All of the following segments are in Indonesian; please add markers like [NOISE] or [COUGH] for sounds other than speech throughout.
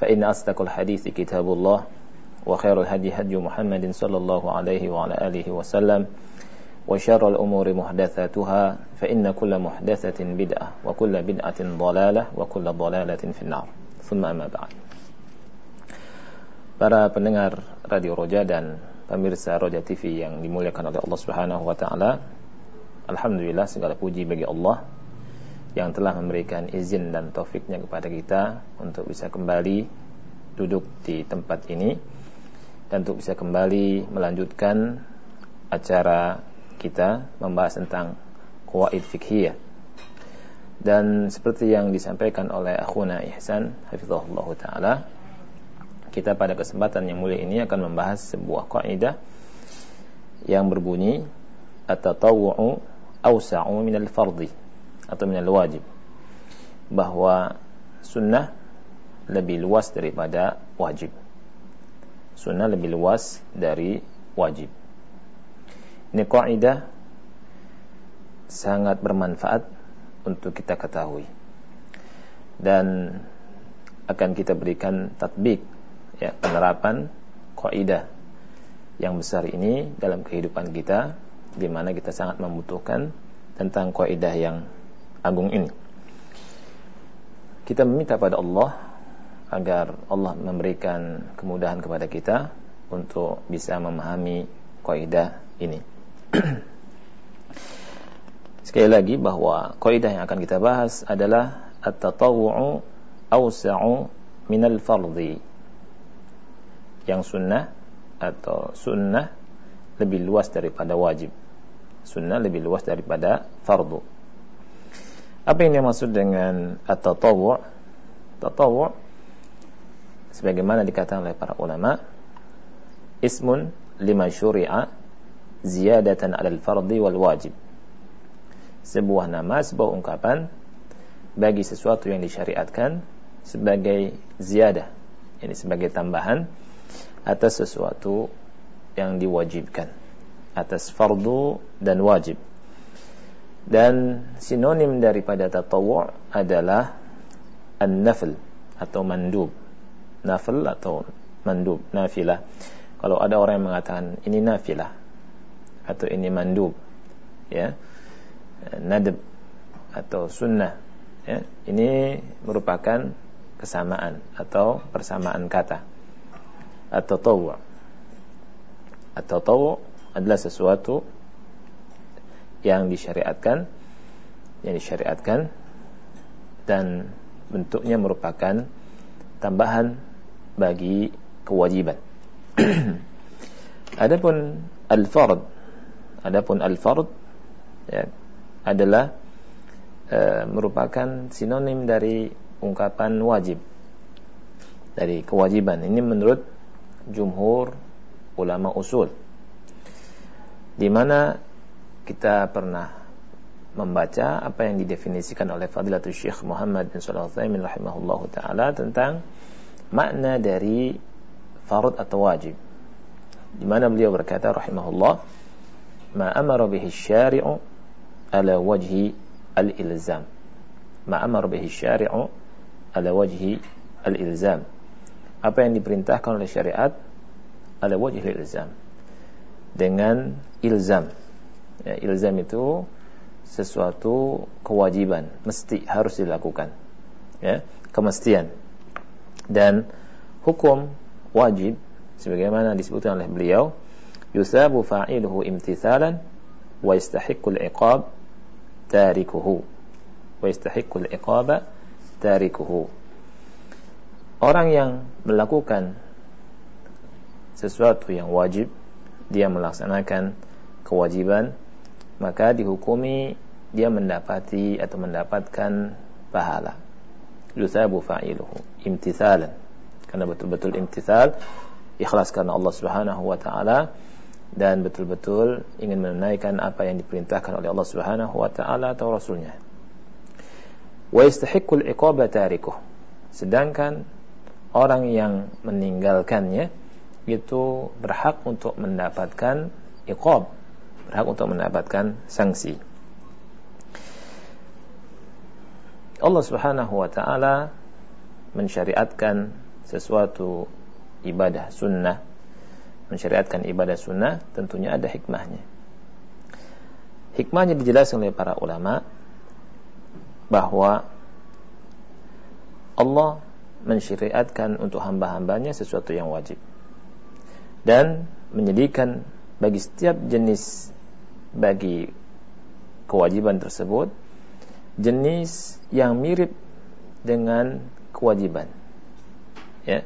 فإن أصدق الحديث كتاب الله وخير الهدي هدي محمد صلى الله عليه وعلى آله وسلم وشر الأمور محدثاتها فإن كل محدثة بدعة وكل بدعة ضلالة وكل ضلالة في النار ثم أما بعد Para pendengar Radio Roja dan pemirsa Roja TV yang dimuliakan oleh Allah Subhanahu wa taala. Alhamdulillah segala puji bagi Allah yang telah memberikan izin dan taufiknya kepada kita untuk bisa kembali duduk di tempat ini dan untuk bisa kembali melanjutkan acara kita membahas tentang qawaid fikhiyah dan seperti yang disampaikan oleh akhuna Ihsan hafizahullah taala kita pada kesempatan yang mulia ini akan membahas sebuah kaidah yang berbunyi at-tatawwu'u awsa'u min al-fardhi atau minal wajib. Bahwa sunnah lebih luas daripada wajib. Sunnah lebih luas dari wajib. Ini kaidah sangat bermanfaat untuk kita ketahui. Dan akan kita berikan tatbik ya penerapan kaidah yang besar ini dalam kehidupan kita di mana kita sangat membutuhkan tentang kaidah yang agung ini. Kita meminta pada Allah agar Allah memberikan kemudahan kepada kita untuk bisa memahami kaidah ini. [CLEARS THROAT] Sekali lagi bahwa kaidah yang akan kita bahas adalah at-tatawwu'u awsa'u minal fardhi. Yang sunnah atau sunnah lebih luas daripada wajib. Sunnah lebih luas daripada fardu. Apa yang dimaksud dengan at-tatawwu'? Tatawwu' sebagaimana dikatakan oleh para ulama, ismun lima syuri'a ziyadatan 'alal fardi wal wajib. Sebuah nama, sebuah ungkapan bagi sesuatu yang disyariatkan sebagai ziyadah, ini sebagai tambahan atas sesuatu yang diwajibkan atas fardu dan wajib dan sinonim daripada tatawu' adalah an-nafl atau mandub. Nafl atau mandub nafilah. Kalau ada orang yang mengatakan ini nafilah atau ini mandub ya nadab atau sunnah ya ini merupakan kesamaan atau persamaan kata atau tawu atau tawu adalah sesuatu yang disyariatkan yang disyariatkan dan bentuknya merupakan tambahan bagi kewajiban. [CLEARS THROAT] adapun al-fard adapun al-fard ya, adalah e, merupakan sinonim dari ungkapan wajib dari kewajiban. Ini menurut jumhur ulama usul. Di mana kita pernah membaca apa yang didefinisikan oleh Fadilatul Syekh Muhammad bin Shalih Al-Utsaimin taala tentang makna dari farad atau wajib. Di mana beliau berkata rahimahullah, "Ma amara bihi syari'u ala wajhi al-ilzam." Ma amara bihi syari'u ala wajhi al-ilzam. Apa yang diperintahkan oleh syariat ala wajhi al-ilzam. Dengan ilzam ya, ilzam itu sesuatu kewajiban mesti harus dilakukan. Ya kemestian. Dan hukum wajib sebagaimana disebutkan oleh beliau yusabu fa'iluhu imtithalan wa yastahiqqul iqab tarikuhu. Wa yastahiqqul iqaba tarikuhu. Orang yang melakukan sesuatu yang wajib dia melaksanakan kewajiban maka dihukumi dia mendapati atau mendapatkan pahala yusabu fa'iluhu imtithalan karena betul-betul imtithal ikhlas karena Allah Subhanahu wa taala dan betul-betul ingin menunaikan apa yang diperintahkan oleh Allah Subhanahu wa taala atau rasulnya. Wa yastahiqqul iqaba tarikuh. Sedangkan orang yang meninggalkannya itu berhak untuk mendapatkan iqab, berhak untuk mendapatkan sanksi. Allah Subhanahu wa taala mensyariatkan sesuatu ibadah sunnah mensyariatkan ibadah sunnah tentunya ada hikmahnya hikmahnya dijelaskan oleh para ulama bahwa Allah mensyariatkan untuk hamba-hambanya sesuatu yang wajib dan menyediakan bagi setiap jenis bagi kewajiban tersebut jenis yang mirip dengan kewajiban. Ya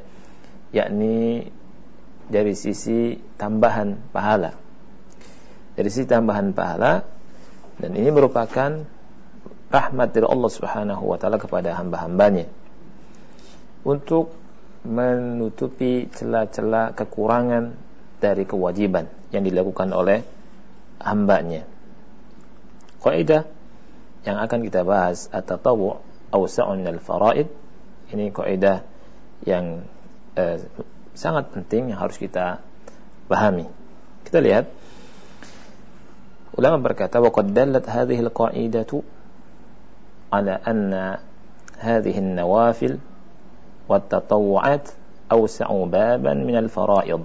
yakni dari sisi tambahan pahala. Dari sisi tambahan pahala dan ini merupakan rahmat dari Allah Subhanahu wa taala kepada hamba-hambanya. Untuk menutupi celah-celah kekurangan dari kewajiban yang dilakukan oleh hambanya. Kaidah yang akan kita bahas at-tatawwu awsa'un minal faraid ini kaidah yang eh, sangat penting yang harus kita pahami. Kita lihat ulama berkata وقد دلت هذه القاعدة على أن هذه النوافل والتطوعات أوسع بابا من الفرائض.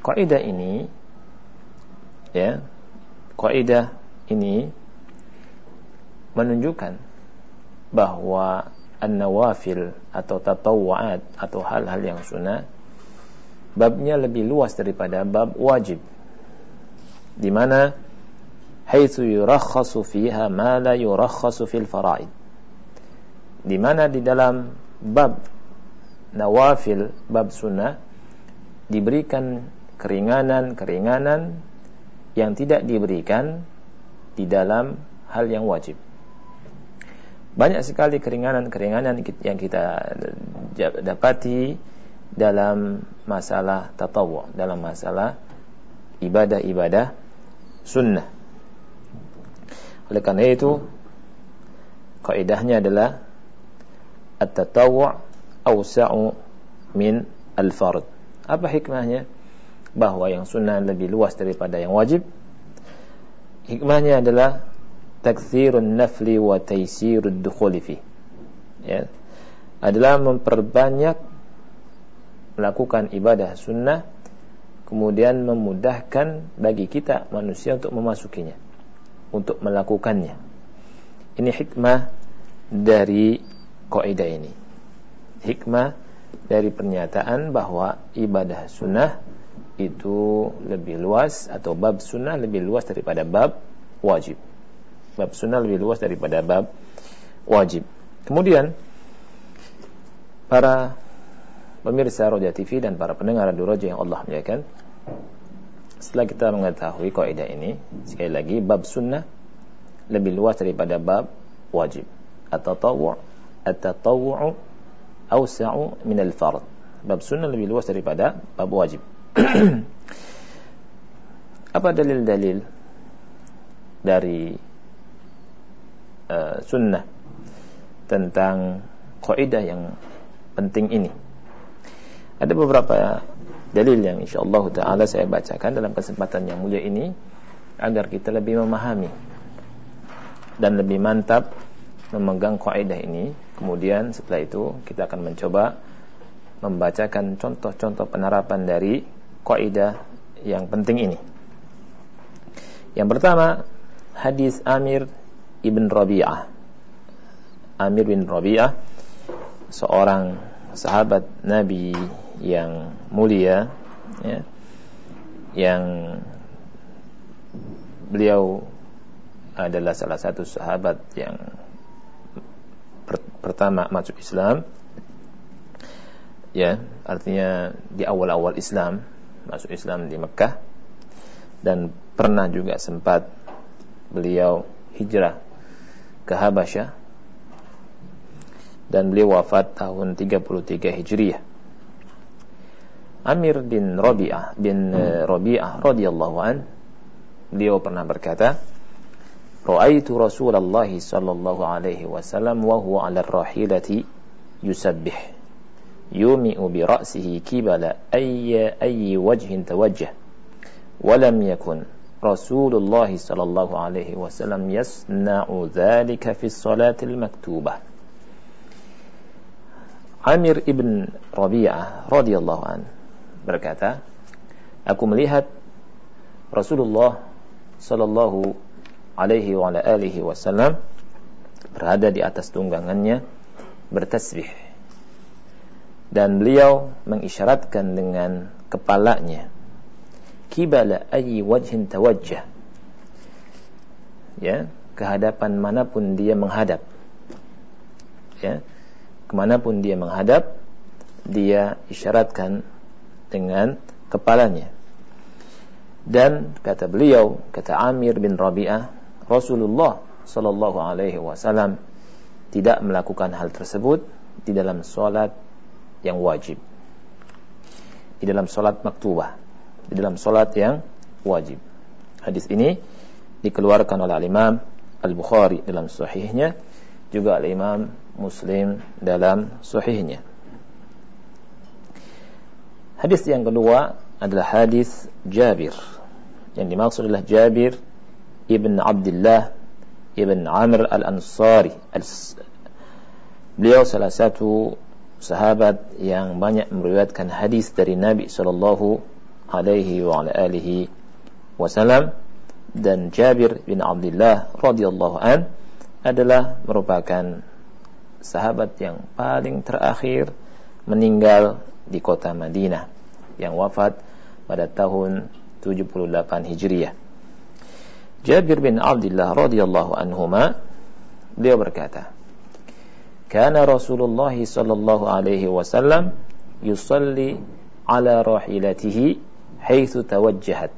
Kaidah ini ya, kaidah ini menunjukkan bahwa an-nawafil atau tatawwa'at atau hal-hal yang sunnah babnya lebih luas daripada bab wajib. Di mana haitsu yurakhasu fiha ma la yurakhasu fil fara'id. Di mana di dalam bab nawafil bab sunnah diberikan keringanan-keringanan yang tidak diberikan di dalam hal yang wajib banyak sekali keringanan-keringanan yang kita dapati dalam masalah tatawu, dalam masalah ibadah-ibadah sunnah. Oleh karena itu, kaidahnya adalah at-tatawwu' awsa'u min al-fard. Apa hikmahnya? Bahwa yang sunnah lebih luas daripada yang wajib. Hikmahnya adalah takthirun nafli wa taysirud dukhuli fi. Ya. Adalah memperbanyak melakukan ibadah sunnah kemudian memudahkan bagi kita manusia untuk memasukinya untuk melakukannya. Ini hikmah dari kaidah ini. Hikmah dari pernyataan bahwa ibadah sunnah itu lebih luas atau bab sunnah lebih luas daripada bab wajib bab sunnah lebih luas daripada bab wajib. Kemudian para pemirsa Roja TV dan para pendengar Radio Roja yang Allah muliakan, setelah kita mengetahui kaidah ini, sekali lagi bab sunnah lebih luas daripada bab wajib. At-tatawwu' at-tatawwu' awsa'u min al-fard. Bab sunnah lebih luas daripada bab wajib. [CLEARS THROAT] Apa dalil-dalil dari uh, sunnah tentang kaidah yang penting ini. Ada beberapa dalil yang insyaallah taala saya bacakan dalam kesempatan yang mulia ini agar kita lebih memahami dan lebih mantap memegang kaidah ini. Kemudian setelah itu kita akan mencoba membacakan contoh-contoh penerapan dari kaidah yang penting ini. Yang pertama, hadis Amir ibn Rabi'ah. Amir bin Rabi'ah seorang sahabat Nabi yang mulia ya, yang beliau adalah salah satu sahabat yang per pertama masuk Islam. Ya artinya di awal-awal Islam masuk Islam di Mekah. Dan pernah juga sempat beliau hijrah ke Habasyah. Dan beliau wafat tahun 33 Hijriah. Amir bin Rabi'ah bin eh, Rabi'ah radhiyallahu an beliau pernah berkata, "Ra'aitu Rasulullah sallallahu alaihi wasallam wa huwa 'ala ar-rahilati yusabbih yumi'u bi ra'sihi kibala ayyi ayyi wajhin tawajjah wa lam yakun رسول الله صلى الله عليه وسلم يصنع ذلك في الصلاة المكتوبة Amir ibn Rabi'ah radhiyallahu an berkata, aku melihat Rasulullah sallallahu alaihi wa ala alihi wasallam berada di atas tunggangannya bertasbih dan beliau mengisyaratkan dengan kepalanya. Kibala ayyi wajhin tawajjah. Ya kehadapan mana pun dia menghadap. Ya ke mana pun dia menghadap dia isyaratkan dengan kepalanya. Dan kata beliau kata Amir bin Rabi'ah Rasulullah sallallahu alaihi wasallam tidak melakukan hal tersebut di dalam solat yang wajib di dalam solat maktubah di dalam solat yang wajib hadis ini dikeluarkan oleh Imam Al-Bukhari dalam sahihnya juga Imam Muslim dalam sahihnya. Hadis yang kedua adalah hadis Jabir. Yang dimaksud adalah Jabir ibn Abdullah ibn Amr al-Ansari. Beliau salah satu sahabat yang banyak meriwayatkan hadis dari Nabi sallallahu alaihi wa alihi wasallam dan Jabir bin Abdullah radhiyallahu an adalah merupakan sahabat yang paling terakhir meninggal di kota Madinah yang wafat pada tahun 78 Hijriah. Jabir bin Abdullah radhiyallahu anhuma beliau berkata, كان رسول الله صلى الله عليه وسلم يصلي على راحلته حيث توجهت.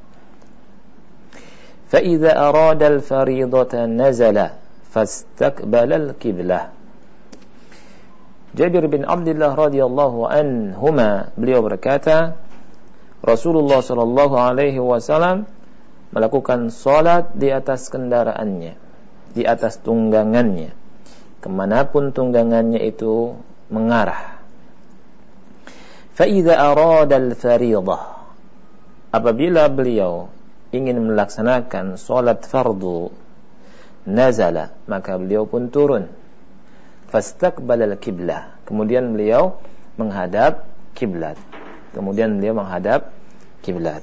فإذا أراد الفريضة نزل فاستقبل القبلة. جابر بن عبد الله رضي الله عنهما بلي وبركاته رسول الله صلى الله عليه وسلم melakukan salat di atas kendaraannya di atas tunggangannya. kemanapun tunggangannya itu mengarah. Faidah aradal faridah. Apabila beliau ingin melaksanakan solat fardu, nazala maka beliau pun turun. Fastaqbalal kiblah. Kemudian beliau menghadap kiblat. Kemudian beliau menghadap kiblat.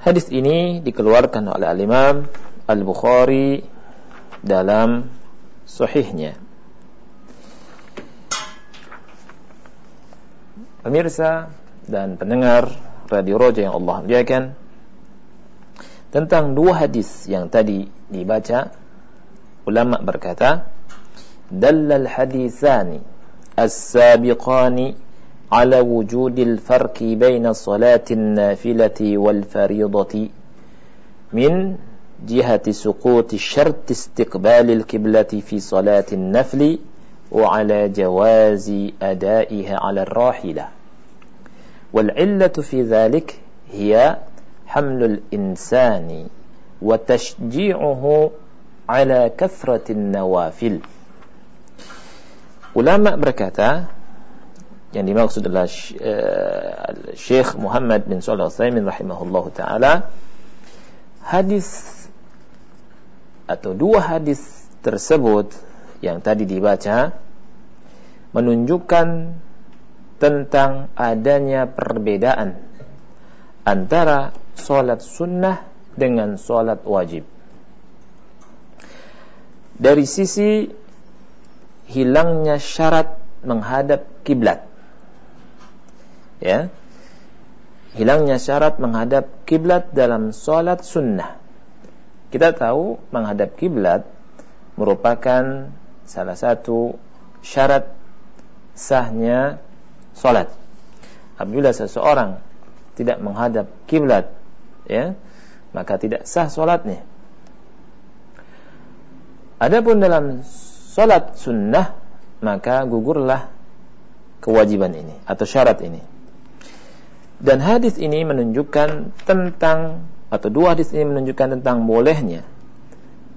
Hadis ini dikeluarkan oleh Al Imam Al Bukhari dalam sahihnya. Pemirsa dan pendengar Radio Roja yang Allah muliakan tentang dua hadis yang tadi dibaca ulama berkata dallal hadithani as-sabiqani على وجود الفرق بين صلاة النافلة والفريضة من جهة سقوط شرط استقبال الكبلة في صلاة النفل وعلى جواز أدائها على الراحلة. والعلة في ذلك هي حمل الإنسان وتشجيعه على كثرة النوافل. علماء بركاته yang dimaksud adalah Syekh Muhammad bin Salih Al-Saymin rahimahullah ta'ala hadis atau dua hadis tersebut yang tadi dibaca menunjukkan tentang adanya perbedaan antara solat sunnah dengan solat wajib dari sisi hilangnya syarat menghadap kiblat. Ya. Hilangnya syarat menghadap kiblat dalam salat sunnah. Kita tahu menghadap kiblat merupakan salah satu syarat sahnya salat. Apabila seseorang tidak menghadap kiblat, ya, maka tidak sah salatnya. Adapun dalam salat sunnah maka gugurlah kewajiban ini atau syarat ini. Dan hadis ini menunjukkan tentang atau dua hadis ini menunjukkan tentang bolehnya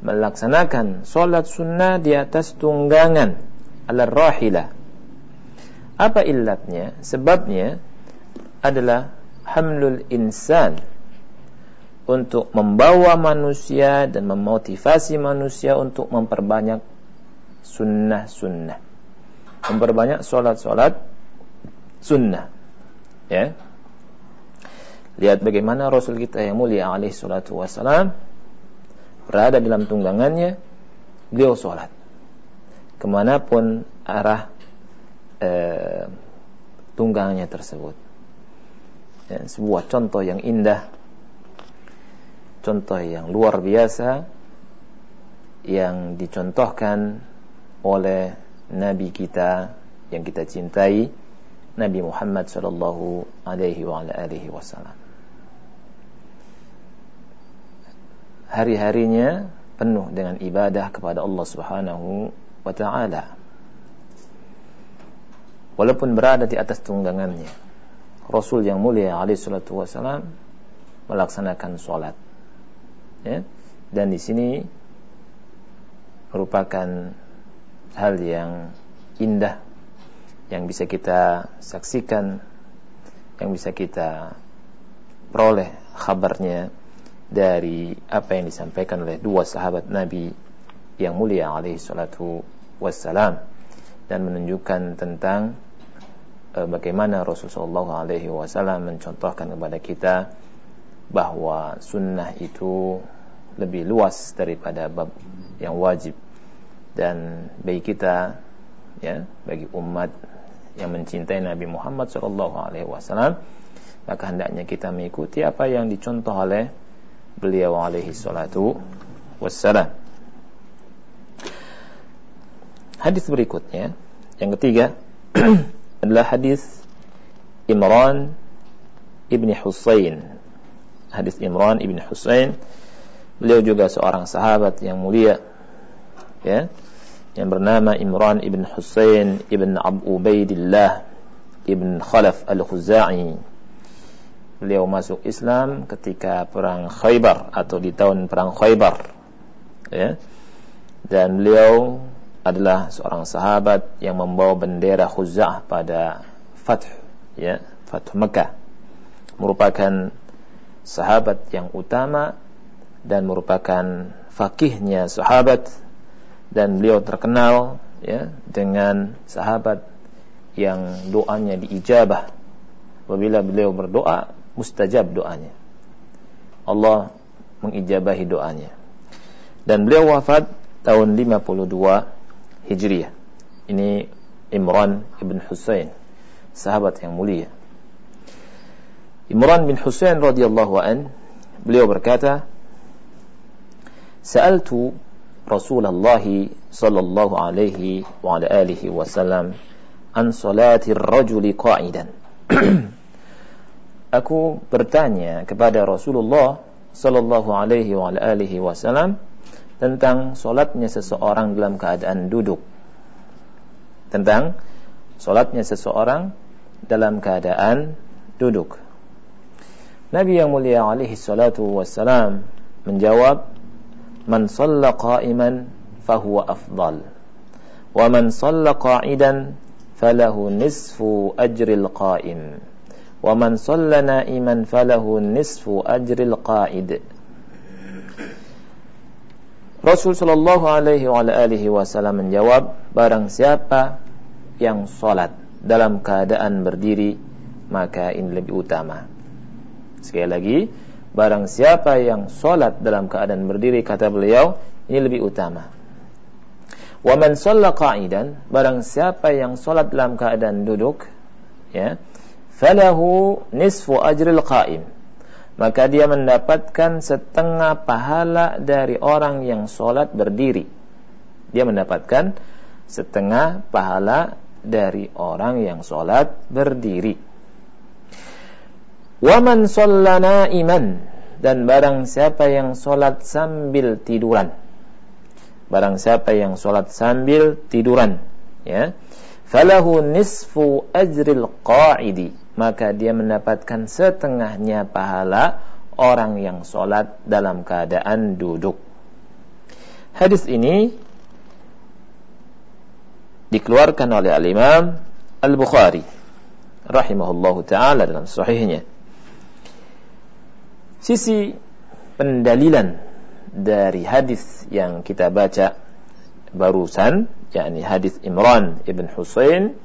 melaksanakan solat sunnah di atas tunggangan ala rahilah. Apa illatnya? Sebabnya adalah hamlul insan untuk membawa manusia dan memotivasi manusia untuk memperbanyak sunnah-sunnah. Memperbanyak solat-solat sunnah. Ya, Lihat bagaimana Rasul kita yang mulia alaihi salatu wassalam berada dalam tunggangannya, beliau sholat. Ke mana pun arah eh, tunggangannya tersebut. Ya, sebuah contoh yang indah, contoh yang luar biasa, yang dicontohkan oleh Nabi kita yang kita cintai, Nabi Muhammad sallallahu alaihi wasallam. Hari-harinya penuh dengan ibadah kepada Allah Subhanahu wa taala. Walaupun berada di atas tunggangannya, Rasul yang mulia alaihi salatu wasalam melaksanakan salat. Ya. Dan di sini merupakan hal yang indah yang bisa kita saksikan, yang bisa kita peroleh kabarnya dari apa yang disampaikan oleh dua sahabat Nabi yang mulia alaihi salatu wassalam dan menunjukkan tentang uh, bagaimana Rasulullah alaihi wasallam mencontohkan kepada kita bahwa sunnah itu lebih luas daripada bab yang wajib. Dan bagi kita ya bagi umat yang mencintai Nabi Muhammad sallallahu alaihi wasallam maka hendaknya kita mengikuti apa yang dicontoh oleh beliau alaihi salatu wassalam. Hadis berikutnya, yang ketiga [CLEARS THROAT] adalah hadis Imran ibni Husain. Hadis Imran ibni Husain, beliau juga seorang sahabat yang mulia, ya, yang bernama Imran ibn Husain ibn Abu Ubaidillah ibn Khalaf al-Khuzai beliau masuk Islam ketika perang Khaybar atau di tahun perang Khaybar ya. Dan beliau adalah seorang sahabat yang membawa bendera Khuzah pada Fath ya Fath Mekah. Merupakan sahabat yang utama dan merupakan fakihnya sahabat. Dan beliau terkenal ya dengan sahabat yang doanya diijabah. Apabila beliau berdoa mustajab doanya. Allah mengijabahi doanya. Dan beliau wafat tahun 52 Hijriah. Ini Imran ibn Husain, sahabat yang mulia. Imran bin Husain radhiyallahu an, beliau berkata, "Sa'altu Rasulullah sallallahu alaihi wa ala alihi wasallam an salati ar-rajuli qa'idan." [CLEARS THROAT] aku bertanya kepada Rasulullah sallallahu alaihi wasallam tentang solatnya seseorang dalam keadaan duduk. Tentang solatnya seseorang dalam keadaan duduk. Nabi yang mulia alaihi salatu wassalam menjawab, "Man shalla qa'iman fahuwa afdal, wa man shalla qa'idan falahu nisfu qa'im." Wa man shalla na'iman falahu nisfu ajril Rasul sallallahu alaihi wa alihi wasallam menjawab barang siapa yang salat dalam keadaan berdiri maka ini lebih utama. Sekali lagi barang siapa yang salat dalam keadaan berdiri kata beliau ini lebih utama. Wa man qa'idan, barang siapa yang salat dalam keadaan duduk, ya, falahu nisfu ajril qa'im. Maka dia mendapatkan setengah pahala dari orang yang salat berdiri. Dia mendapatkan setengah pahala dari orang yang salat berdiri. Wa man shalla iman dan barang siapa yang salat sambil tiduran barang siapa yang sholat sambil tiduran ya falahu nisfu ajril qa'idi maka dia mendapatkan setengahnya pahala orang yang sholat dalam keadaan duduk. Hadis ini dikeluarkan oleh al-imam al-bukhari rahimahullahu ta'ala dalam sahihnya. Sisi pendalilan dari hadis yang kita baca barusan yakni hadis Imran ibn Husain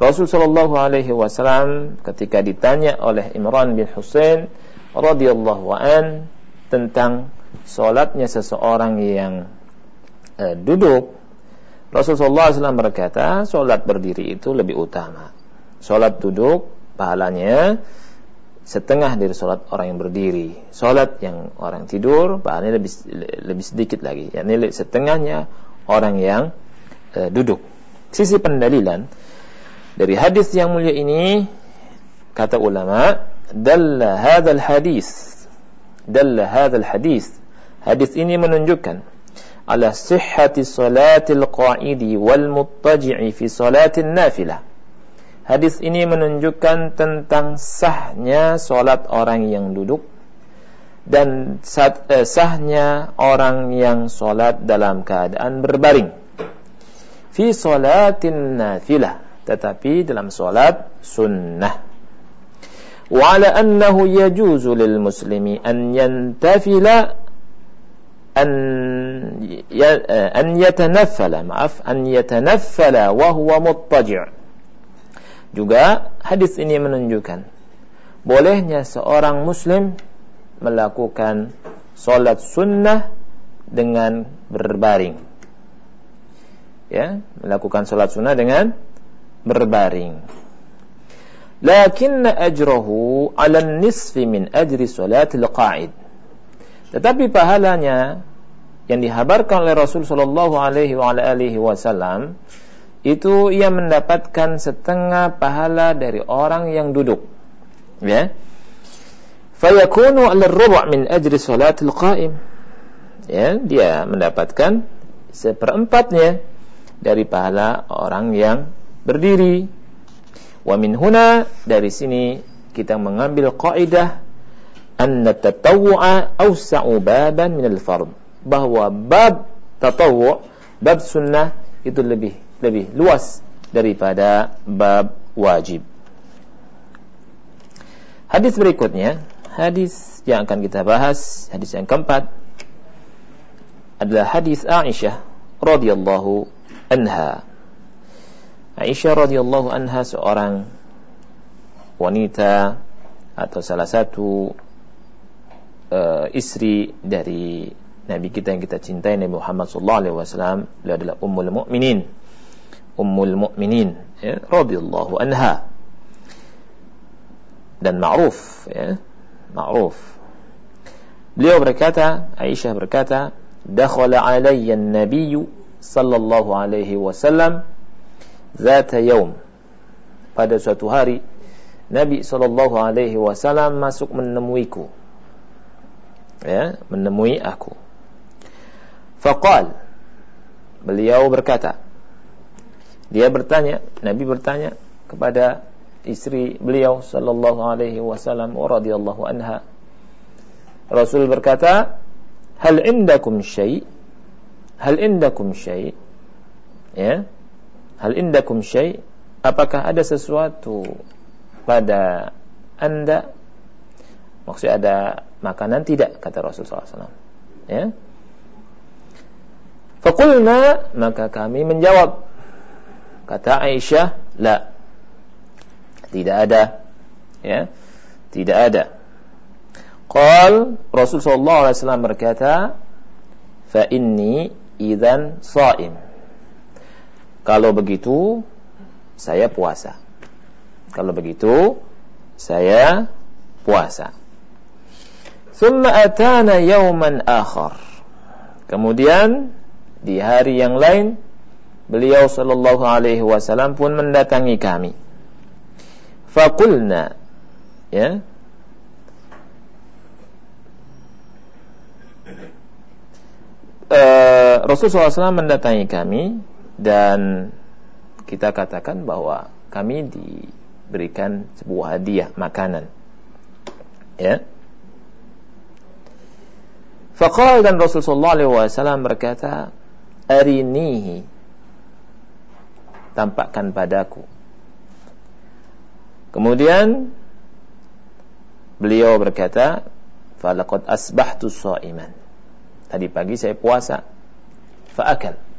Rasul sallallahu alaihi wasallam ketika ditanya oleh Imran bin Husain radhiyallahu an tentang salatnya seseorang yang uh, duduk Rasul sallallahu alaihi wasallam berkata salat berdiri itu lebih utama salat duduk pahalanya setengah dari sholat orang yang berdiri. Sholat yang orang tidur, pahalanya lebih lebih sedikit lagi. Yani setengahnya orang yang uh, duduk. Sisi pendalilan dari hadis yang mulia ini kata ulama, dalla hadzal hadis. Dalla hadzal hadis. Hadis ini menunjukkan ala sihhati salatil qa'idi wal muttaji'i fi salatin nafilah. Hadis ini menunjukkan tentang sahnya solat orang yang duduk dan eh, sahnya orang yang solat dalam keadaan berbaring. Fi solatin nafilah, tetapi dalam solat sunnah. وعلى أنه يجوز للمسلم أن ينتفل أن أن يتنفل معف أن يتنفل وهو مضطجع juga hadis ini menunjukkan bolehnya seorang muslim melakukan solat sunnah dengan berbaring. Ya, melakukan solat sunnah dengan berbaring. Lakin ajrahu 'ala nisfi min ajri salatil qa'id. Tetapi pahalanya yang dihabarkan oleh Rasul sallallahu alaihi wa alihi wasallam itu ia mendapatkan setengah pahala dari orang yang duduk. Ya. Fayakunu al-rubu' min ajri salatil qa'im. Ya, dia mendapatkan seperempatnya dari pahala orang yang berdiri. Wa min huna dari sini kita mengambil kaidah anna tatawwu'a awsa'u baban min al-fard bahwa bab tatawwu' bab sunnah itu lebih lebih luas daripada bab wajib. Hadis berikutnya, hadis yang akan kita bahas, hadis yang keempat adalah hadis Aisyah radhiyallahu anha. Aisyah radhiyallahu anha seorang wanita atau salah satu uh, istri dari Nabi kita yang kita cintai Nabi Muhammad sallallahu alaihi wasallam beliau adalah ummul mukminin Ummul Mukminin ya, radhiyallahu anha. Dan ma'ruf ya ma'ruf. Beliau berkata Aisyah berkata dakhala alayya an-nabiy sallallahu alaihi wasallam zata yaum pada suatu hari Nabi sallallahu alaihi wasallam masuk menemuiku ya menemui aku faqal beliau berkata dia bertanya, Nabi bertanya kepada istri beliau sallallahu alaihi wasallam wa radhiyallahu anha. Rasul berkata, "Hal indakum syai?" Hal indakum syai? Ya. Hal indakum syai? Apakah ada sesuatu pada Anda? Maksudnya ada makanan tidak kata Rasul SAW. Ya. Fakulna maka kami menjawab Kata Aisyah, la. Tidak ada. Ya. Tidak ada. Qal Rasul sallallahu alaihi wasallam berkata, "Fa inni idzan shaim." Kalau begitu, saya puasa. Kalau begitu, saya puasa. Thumma atana yawman akhar. Kemudian di hari yang lain beliau sallallahu alaihi wasallam pun mendatangi kami. Fakulna ya uh, Rasulullah SAW mendatangi kami dan kita katakan bahwa kami diberikan sebuah hadiah makanan. Ya. Faqal dan Rasulullah SAW berkata, Arinihi, tampakkan padaku. Kemudian beliau berkata, Falaqad asbahtu sa'iman. Tadi pagi saya puasa. Fa'akal.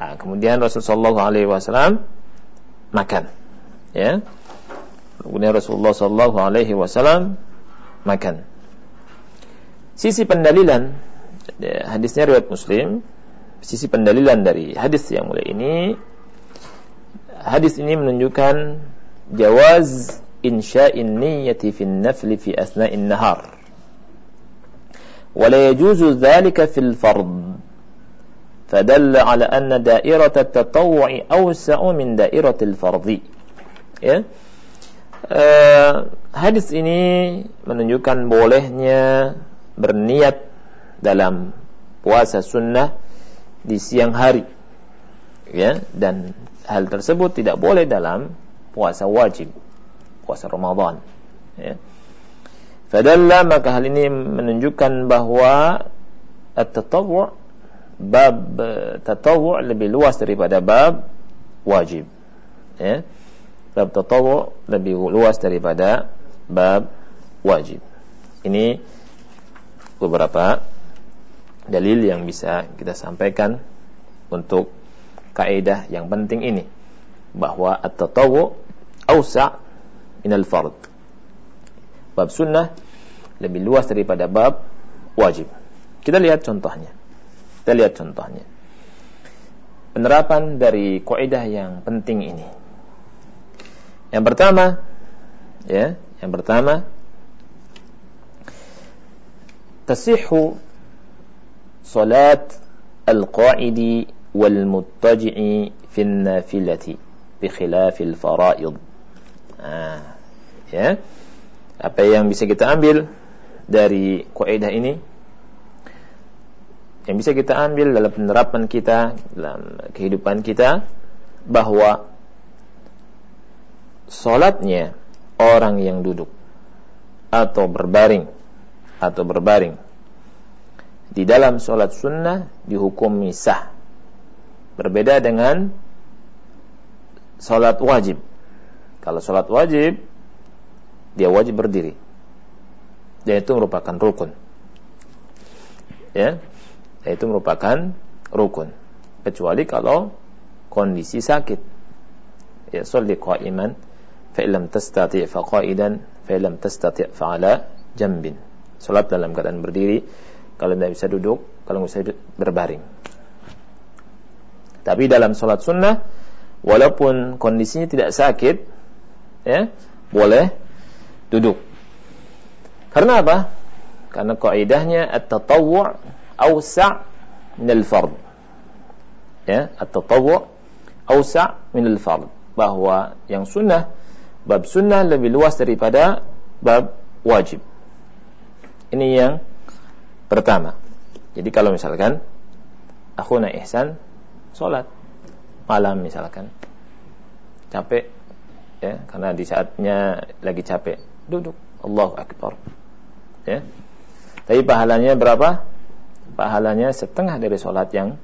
Nah, kemudian Rasulullah SAW makan. Ya. Kemudian Rasulullah SAW makan. Sisi pendalilan ya, hadisnya riwayat Muslim, sisi pendalilan dari hadis yang mulai ini hadis ini menunjukkan jawaz insya'in niyyati fi nafli fi asna'in nahar ولا يجوز ذلك في الفرض فدل على أن دائرة التطوع أوسع من دائرة الفرض ya uh, hadis ini menunjukkan bolehnya berniat dalam puasa sunnah di siang hari ya dan hal tersebut tidak boleh dalam puasa wajib puasa Ramadan ya Fadalla maka hal ini menunjukkan bahwa at-tatawwu' bab tatawwu' lebih luas daripada bab wajib. Ya. Bab tatawwu' lebih luas daripada bab wajib. Ini beberapa dalil yang bisa kita sampaikan untuk kaidah yang penting ini bahwa at-tatawwu' awsa' minal fard bab sunnah lebih luas daripada bab wajib. Kita lihat contohnya. Kita lihat contohnya. Penerapan dari kaidah yang penting ini. Yang pertama, ya, yang pertama tasihhu salat al-qa'idi wal muttaji'i fi an-nafilati bi khilaf al-fara'id. Ah, ya apa yang bisa kita ambil dari kaidah ini yang bisa kita ambil dalam penerapan kita dalam kehidupan kita bahwa salatnya orang yang duduk atau berbaring atau berbaring di dalam salat sunnah dihukum misah berbeda dengan salat wajib kalau salat wajib dia wajib berdiri. Dan itu merupakan rukun. Ya. Dan itu merupakan rukun. Kecuali kalau kondisi sakit. Ya, salli qa'iman fa illam tastati' fa qa'idan fa illam tastati' fa ala jambin. Salat dalam keadaan berdiri, kalau tidak bisa duduk, kalau bisa berbaring. Tapi dalam salat sunnah, walaupun kondisinya tidak sakit, ya, boleh duduk. Karena apa? Karena kaidahnya at-tatawwu' awsa' min al-fard. Ya, at-tatawwu' awsa' min al-fard. Bahwa yang sunnah, bab sunnah lebih luas daripada bab wajib. Ini yang pertama. Jadi kalau misalkan aku naik ihsan salat malam misalkan capek ya karena di saatnya lagi capek duduk Allahu Akbar ya tapi pahalanya berapa pahalanya setengah dari sholat yang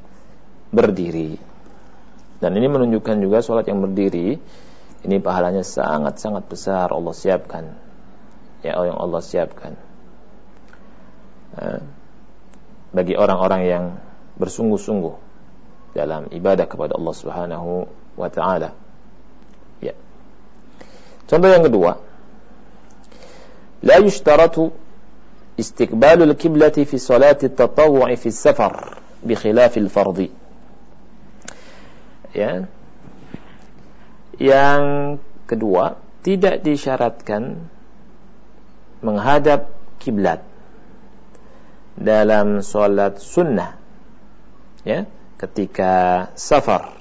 berdiri dan ini menunjukkan juga sholat yang berdiri ini pahalanya sangat-sangat besar Allah siapkan ya yang Allah siapkan ya. bagi orang-orang yang bersungguh-sungguh dalam ibadah kepada Allah Subhanahu wa taala. Ya. Contoh yang kedua, لا istiqbalul kiblati fi salati tatawu'i fi safar bi khilafil ya. Yang kedua tidak disyaratkan menghadap kiblat dalam sholat sunnah ya ketika safar.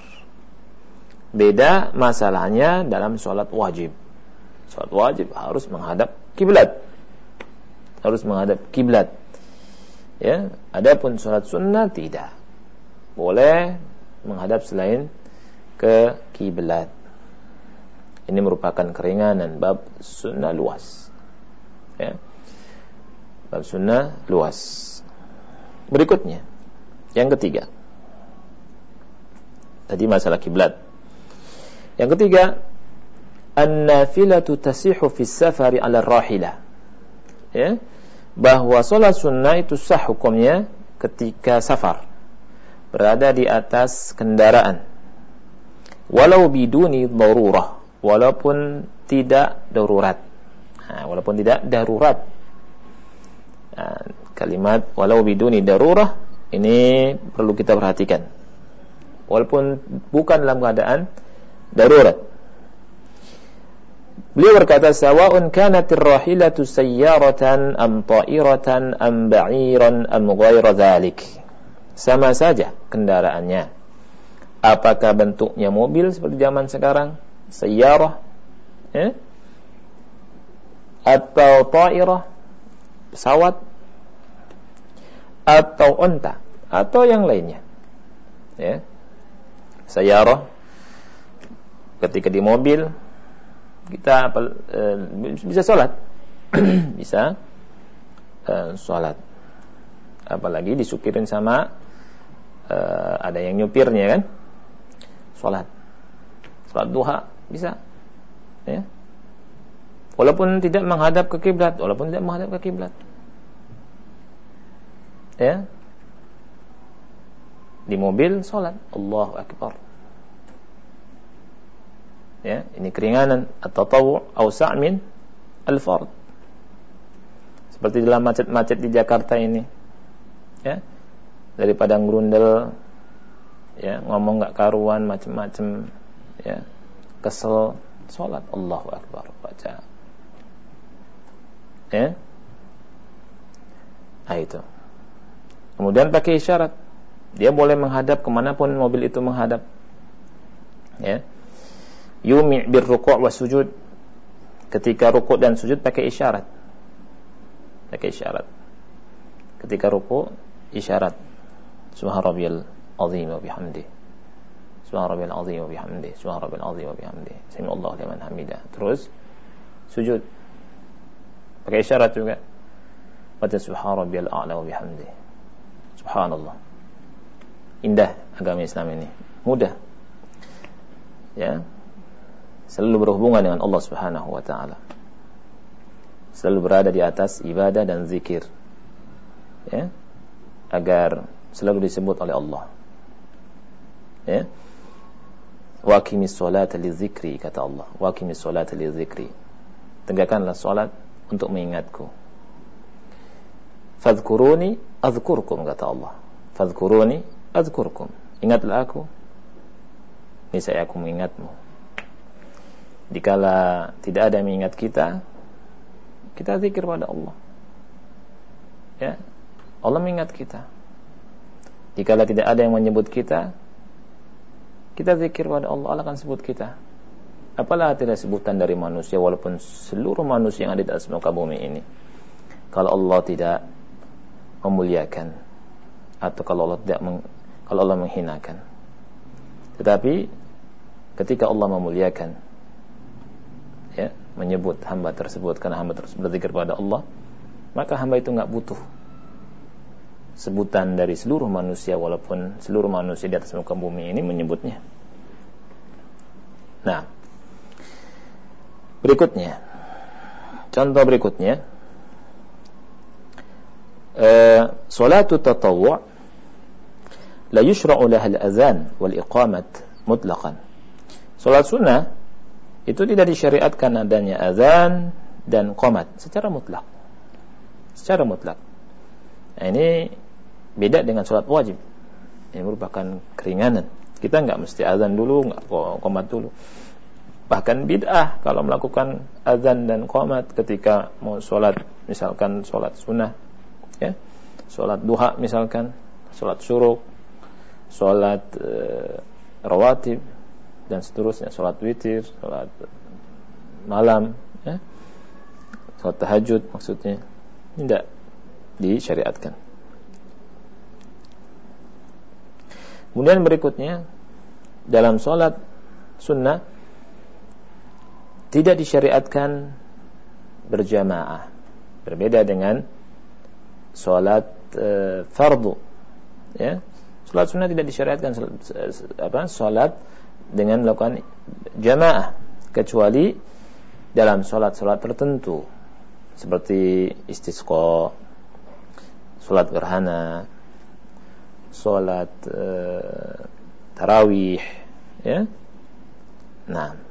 Beda masalahnya dalam sholat wajib. Sholat wajib harus menghadap kiblat harus menghadap kiblat. Ya adapun sholat sunnah tidak. Boleh menghadap selain ke kiblat. Ini merupakan keringanan bab sunnah luas. Ya. Bab sunnah luas. Berikutnya. Yang ketiga. Tadi masalah kiblat. Yang ketiga an-nafilatu tasihu fi safari ala rahilah ya bahwa sholat sunnah itu sah hukumnya ketika safar berada di atas kendaraan. Walau biduni darurah walaupun tidak darurat. Nah, walaupun tidak darurat. Nah, kalimat walau biduni darurah ini perlu kita perhatikan. Walaupun bukan dalam keadaan darurat Beliau berkata sawa'un kanatir rahilatu sayyaratan am ta'iratan am ba'iran am ghaira dhalik. Sama saja kendaraannya. Apakah bentuknya mobil seperti zaman sekarang, sayyarah, ya? atau ta'irah, pesawat, atau unta, atau yang lainnya. Ya. Sayyarah ketika di mobil kita e, bisa sholat. [CLEARS THROAT] Bisa e, sholat. Apalagi disupirin sama e, ada yang nyupirnya kan? Sholat. Sholat duha bisa. Ya. Walaupun tidak menghadap ke kiblat walaupun tidak menghadap ke kiblat. Ya. Di mobil sholat. Allahu Akbar ya ini keringanan atau tawu ausa' min al-fard. Seperti dalam macet-macet di Jakarta ini. Ya daripada ngerundel ya ngomong nggak karuan macem-macem ya kesel sholat. Allahu Akbar baca. Ya. Nah itu. Kemudian pakai isyarat. Dia boleh menghadap ke mana pun mobil itu menghadap. Ya yumi' bir ruku' wa sujud. Ketika rukuk dan sujud pakai isyarat. Pakai isyarat. Ketika rukuk isyarat. Subhan rabbiyal azim wa bihamdi subhan rabbiyal azim wa bihamdi subhan rabbiyal azim wa bihamdi sami Allah liman hamidah. Terus sujud. Pakai isyarat juga. Baca subhan rabbiyal a'la wa bihamdi subhanallah. Indah agama Islam ini. Mudah. Ya selalu berhubungan dengan Allah Subhanahu wa taala. Selalu berada di atas ibadah dan zikir. Ya. Agar selalu disebut oleh Allah. Ya. Wa aqimis salata lidzikri kata Allah. Wa aqimis salata lidzikri. Tegakkanlah salat untuk mengingatku. Fadhkuruni adzkurkum kata Allah. Fadhkuruni adzkurkum. Ingatlah aku. Niscaya aku mengingatmu dikala tidak ada yang mengingat kita kita zikir pada Allah. Ya. Allah mengingat kita. Dikala tidak ada yang menyebut kita kita zikir pada Allah. Allah akan sebut kita. Apalah tidak sebutan dari manusia walaupun seluruh manusia yang ada di atas muka bumi ini. Kalau Allah tidak memuliakan atau kalau Allah tidak meng, kalau Allah menghinakan. Tetapi ketika Allah memuliakan ya, menyebut hamba tersebut karena hamba terus berzikir kepada Allah, maka hamba itu nggak butuh sebutan dari seluruh manusia walaupun seluruh manusia di atas muka bumi ini menyebutnya. Nah, berikutnya, contoh berikutnya, eh, salatu tatawwu' la yushra'u laha al-azan wal iqamat mutlaqan. Salat sunnah itu tidak disyariatkan adanya azan dan qomat secara mutlak. Secara mutlak. Nah, ini beda dengan sholat wajib. Ini merupakan keringanan. Kita nggak mesti azan dulu, nggak komat dulu. Bahkan bid'ah kalau melakukan azan dan komat ketika mau sholat, misalkan sholat sunnah, ya, sholat duha misalkan, sholat syuruk, sholat e, rawatib dan seterusnya, sholat witir, sholat malam, ya, sholat tahajud maksudnya, tidak disyariatkan. Kemudian berikutnya dalam sholat sunnah tidak disyariatkan berjamaah. Berbeda dengan sholat e, fardu. Ya, sholat sunnah tidak disyariatkan apa sholat dengan melakukan jamaah kecuali dalam sholat-sholat tertentu seperti istisqa, sholat gerhana, sholat uh, tarawih ya. Nah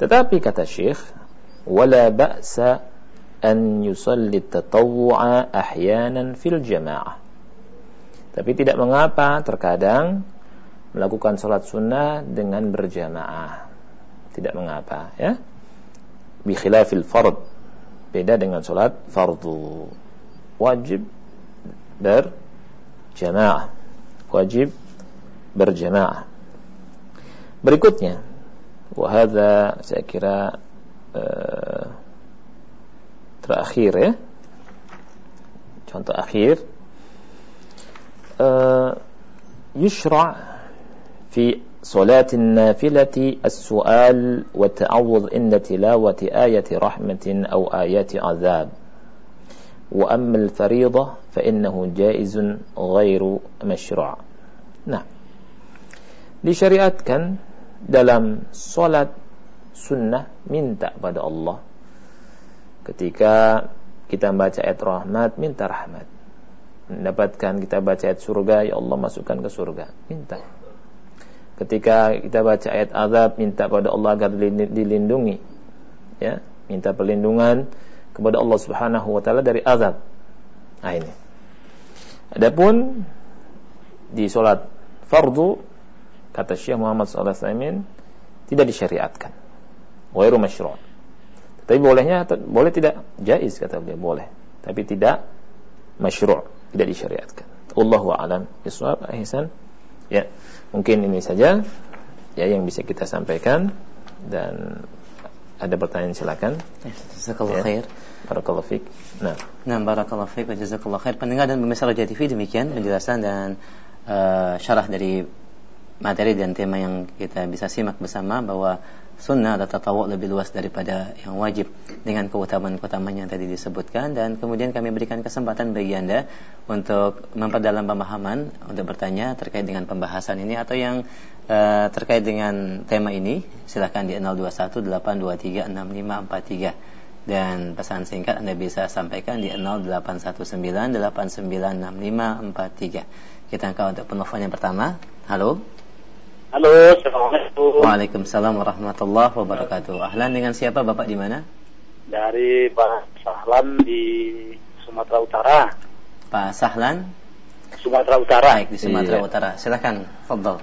tetapi kata Syekh wala ba'sa an yusalli tatawwu'a ahyanan fil jamaah. Tapi tidak mengapa terkadang melakukan sholat sunnah dengan berjamaah. Tidak mengapa ya. Bi khilafil fard. Beda dengan sholat fardu. Wajib ber jamaah wajib berjamaah. Berikutnya wahada saya kira uh, terakhir ya. Contoh akhir. Uh, yushra' في صلاة النافلة السؤال والتعوض إن تلاوة آية رحمة أو آيات عذاب وأما الفريضة فإنه جائز غير مشروع nah disyariatkan dalam salat sunnah minta pada Allah ketika kita baca ayat rahmat minta rahmat mendapatkan kita baca ayat surga ya Allah masukkan ke surga minta ketika kita baca ayat azab minta pada Allah agar dilindungi ya minta perlindungan kepada Allah Subhanahu wa taala dari azab. Nah ini. Adapun di salat fardu kata Syekh Muhammad sallallahu alaihi tidak disyariatkan. Wairu masyru'. Tapi bolehnya boleh tidak jaiz kata beliau boleh, tapi tidak masyru', tidak disyariatkan. Allahu a'lam bishawab. Ahsan. Ya, mungkin ini saja ya yang bisa kita sampaikan dan ada pertanyaan silakan. Jazakallah ya. khair. Barakallahu fiik. Nah. Nah, barakallahu fiik wa jazakallah khair. Pendengar dan pemirsa Raja TV demikian penjelasan dan uh, syarah dari materi dan tema yang kita bisa simak bersama bahwa sunnah atau tatawuk lebih luas daripada yang wajib dengan keutamaan-keutamaan yang tadi disebutkan. Dan kemudian kami berikan kesempatan bagi Anda untuk memperdalam pemahaman untuk bertanya terkait dengan pembahasan ini atau yang uh, terkait dengan tema ini. Silahkan di 0218236543 dan pesan singkat Anda bisa sampaikan di 0819896543 kita angkat untuk penelpon yang pertama. Halo Halo, Assalamualaikum. Waalaikumsalam warahmatullahi wabarakatuh. Ahlan dengan siapa Bapak di mana? Dari Pak Sahlan di Sumatera Utara. Pak Sahlan? Sumatera Utara. Baik, di Sumatera iya. Utara. Silakan, Fadl.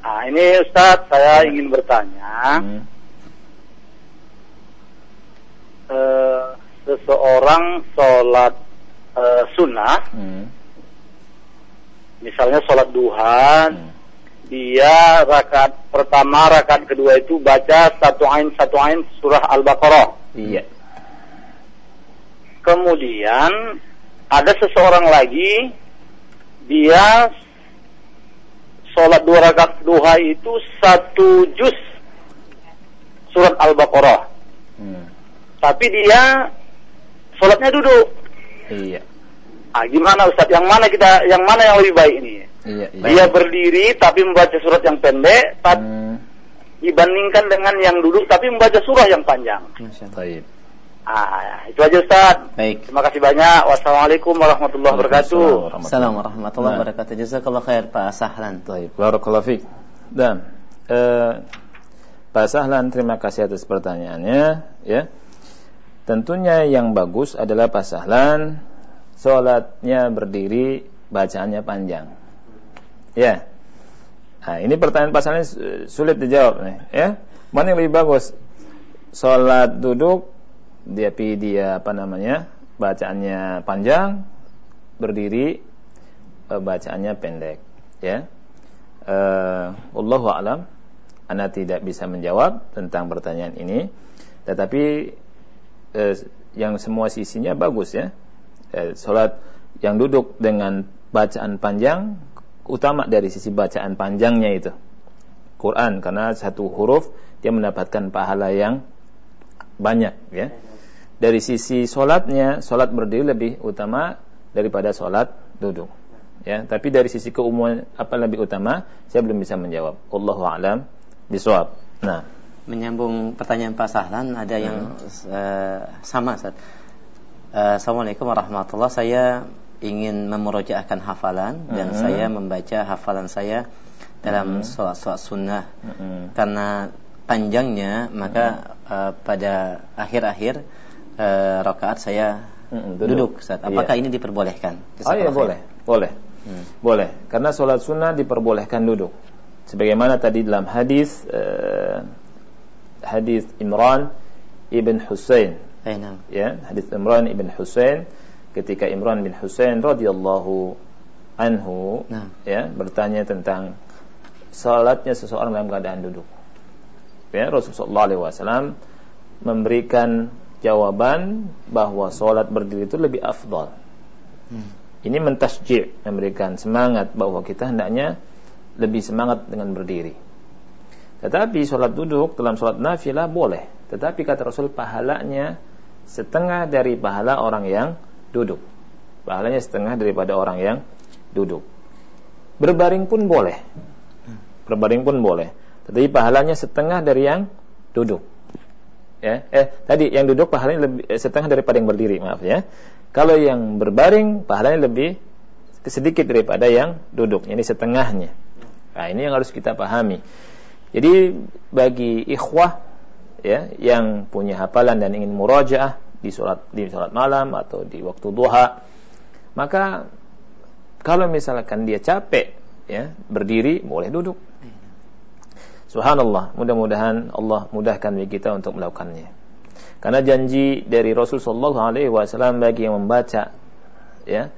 Nah, ini Ustaz, saya ingin bertanya. Hmm. Uh, seseorang sholat uh, sunnah, hmm. misalnya sholat duha, hmm dia rakaat pertama, rakaat kedua itu baca satu ain satu ain surah Al-Baqarah. Iya. Kemudian ada seseorang lagi dia sholat dua rakaat duha itu satu juz surat Al-Baqarah. Hmm. Tapi dia sholatnya duduk. Iya. Ah, gimana Ustaz? Yang mana kita yang mana yang lebih baik ini? Iya, iya. Dia berdiri tapi membaca surat yang pendek, tapi hmm. dibandingkan dengan yang duduk tapi membaca surah yang panjang. Baik. Ah, itu aja Ustaz. Baik. Terima kasih banyak. Wassalamualaikum warahmatullahi wabarakatuh. Assalamualaikum warahmatullahi wabarakatuh. Jazakallah khair Pak Sahlan. Baik. Barakallahu fiik. Dan eh, Pak Sahlan terima kasih atas pertanyaannya ya. Tentunya yang bagus adalah Pak Sahlan Sholatnya berdiri Bacaannya panjang Ya. Nah, ini pertanyaan pasalnya sulit dijawab nih, ya. Mana yang lebih bagus? Salat duduk dia dia apa namanya? bacaannya panjang, berdiri eh, bacaannya pendek, ya. Uh, Allahu alam, Anda tidak bisa menjawab tentang pertanyaan ini, tetapi uh, yang semua sisinya bagus ya. Uh, salat yang duduk dengan bacaan panjang utama dari sisi bacaan panjangnya itu. Quran karena satu huruf dia mendapatkan pahala yang banyak ya. Dari sisi solatnya solat berdiri lebih utama daripada solat duduk ya. Tapi dari sisi keumuman apa lebih utama saya belum bisa menjawab. Allahu alam bisawab nah. Menyambung pertanyaan Pak Sahlan ada yang hmm. uh, sama Ustaz. Uh, Assalamualaikum warahmatullahi saya ingin memurojaahkan hafalan mm -hmm. dan saya membaca hafalan saya dalam mm-hmm. sholat-sholat sunnah mm -hmm. karena panjangnya maka mm -hmm. uh, pada akhir-akhir uh, rakaat saya mm -hmm. duduk. duduk Ustaz. Apakah yeah. ini diperbolehkan? Oh iya boleh, boleh. Hmm. Boleh, karena sholat sunnah diperbolehkan duduk. Sebagaimana tadi dalam hadis uh, hadis Imran ibn Husain. Ya, hadis Imran ibn Husain ketika Imran bin Husain radhiyallahu anhu nah. ya bertanya tentang salatnya seseorang dalam keadaan duduk. Ya, Rasulullah SAW memberikan jawaban bahwa salat berdiri itu lebih afdal. Hmm. Ini mentasjid, memberikan semangat bahwa kita hendaknya lebih semangat dengan berdiri. Tetapi sholat duduk dalam sholat nafilah boleh. Tetapi kata Rasul pahalanya setengah dari pahala orang yang duduk. Pahalanya setengah daripada orang yang duduk. Berbaring pun boleh. Berbaring pun boleh. Tetapi pahalanya setengah dari yang duduk. Ya, eh tadi yang duduk pahalanya lebih eh, setengah daripada yang berdiri, maaf ya. Kalau yang berbaring pahalanya lebih sedikit daripada yang duduk, ini setengahnya. Nah, ini yang harus kita pahami. Jadi bagi ikhwah ya yang punya hafalan dan ingin murajaah di sholat di sholat malam atau di waktu duha maka kalau misalkan dia capek ya berdiri boleh duduk. Subhanallah mudah-mudahan Allah mudahkan bagi kita untuk melakukannya. Karena janji dari Rasul sallallahu alaihi wasallam bagi yang membaca ya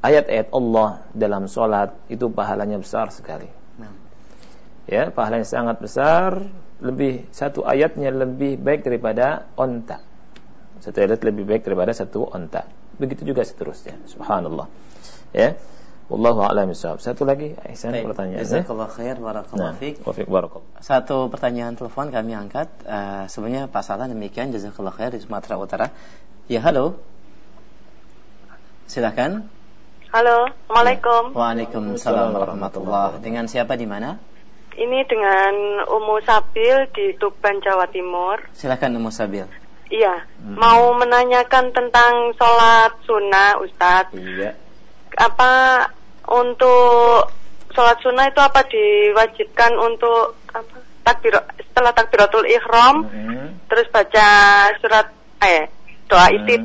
ayat-ayat Allah dalam sholat itu pahalanya besar sekali. Ya pahalanya sangat besar lebih satu ayatnya lebih baik daripada onta satu ayat lebih baik daripada satu onta. Begitu juga seterusnya. Subhanallah. Ya. Wallahu a'lam bishawab. Satu lagi, Ihsan pertanyaan. Jazakallah khair barakallahu nah, fiik. Wa barakallah. Satu pertanyaan telepon kami angkat. Uh, sebenarnya Pak Salah demikian jazakallah khair di Sumatera Utara. Ya, halo. Silakan. Halo, Assalamualaikum. Waalaikumsalam warahmatullah. Dengan siapa di mana? Ini dengan Umu Sabil di Tuban, Jawa Timur. Silakan Umu Sabil. Iya, hmm. mau menanyakan tentang sholat sunnah, Ustadz. Iya. Apa untuk sholat sunnah itu apa diwajibkan untuk apa? Takbir setelah takbiratul ihram, hmm. terus baca surat eh doa hmm. istif.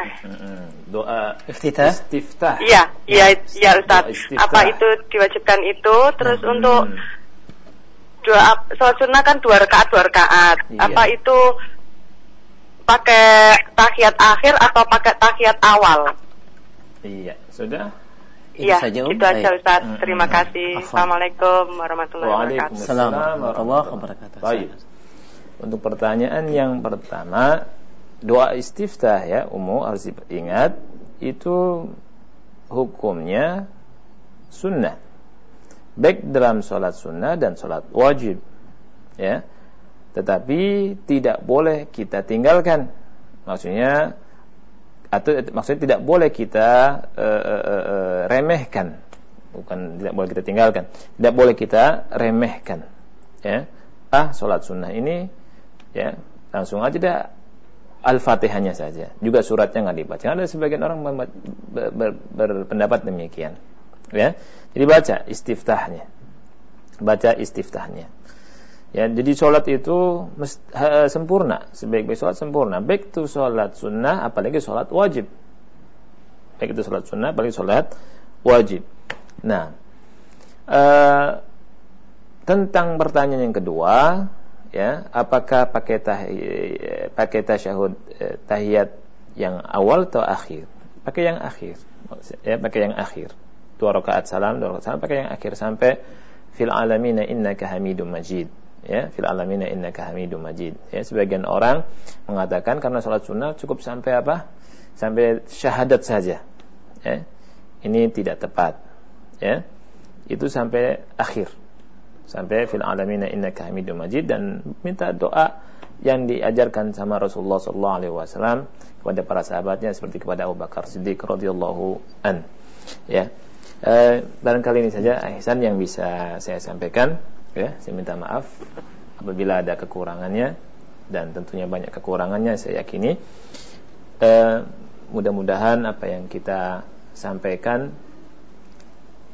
Eh. Hmm. Doa iftitah. Istiftah. Iya, iya, iya Ustadz. Apa itu diwajibkan itu? Terus hmm. untuk dua sholat sunnah kan dua rakaat dua rakaat. Iya. Apa itu pakai tahiyat akhir atau pakai tahiyat awal? Iya, sudah. Iya, itu aja Ustaz. Terima kasih. Assalamualaikum warahmatullahi wabarakatuh. Waalaikumsalam warahmatullahi wabarakatuh. Baik. Untuk pertanyaan yang pertama, doa istiftah ya, umum harus diingat itu hukumnya sunnah. Baik dalam sholat sunnah dan sholat wajib. Ya tetapi tidak boleh kita tinggalkan. Maksudnya atau maksudnya tidak boleh kita uh, uh, uh, remehkan. Bukan tidak boleh kita tinggalkan. Tidak boleh kita remehkan. Ya. Ah sholat sunnah ini ya langsung aja dah. Al-fatihahnya saja. Juga suratnya nggak dibaca. Ada sebagian orang ber, ber, berpendapat demikian. Ya. Jadi baca istiftahnya. Baca istiftahnya Ya, jadi sholat itu ha, sempurna, sebaik-baik sholat sempurna. Baik itu sholat sunnah, apalagi sholat wajib. Baik itu sholat sunnah, apalagi sholat wajib. Nah, Uh, tentang pertanyaan yang kedua, ya, apakah pakai tahiyat, pakai tasyahud eh, tahiyat yang awal atau akhir? Pakai yang akhir. Ya, pakai yang akhir. Dua rakaat salam, dua rakaat salam pakai yang akhir sampai fil alamina innaka hamidum majid. Ya, fil alamina innaka hamidum majid. Ya, sebagian orang mengatakan karena salat sunnah cukup sampai apa? Sampai syahadat saja. Ya. Ini tidak tepat. Ya. Itu sampai akhir sampai fil alamina innaka hamidum majid dan minta doa yang diajarkan sama Rasulullah sallallahu alaihi wasallam kepada para sahabatnya seperti kepada Abu Bakar Siddiq radhiyallahu an. Ya. E, barangkali ini saja ihsan yang bisa saya sampaikan ya. Saya minta maaf apabila ada kekurangannya dan tentunya banyak kekurangannya saya yakini. E, mudah-mudahan apa yang kita sampaikan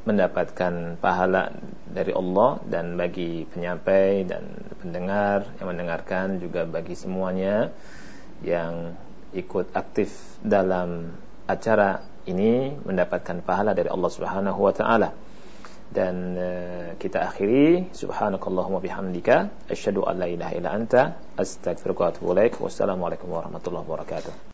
mendapatkan pahala dari Allah dan bagi penyampai dan pendengar yang mendengarkan juga bagi semuanya yang ikut aktif dalam acara ini mendapatkan pahala dari Allah Subhanahu wa taala. Dan uh, kita akhiri subhanakallahumma bihamdika asyhadu an la ilaha illa anta astaghfiruka wa atubu ilaik. Wassalamualaikum warahmatullahi wabarakatuh.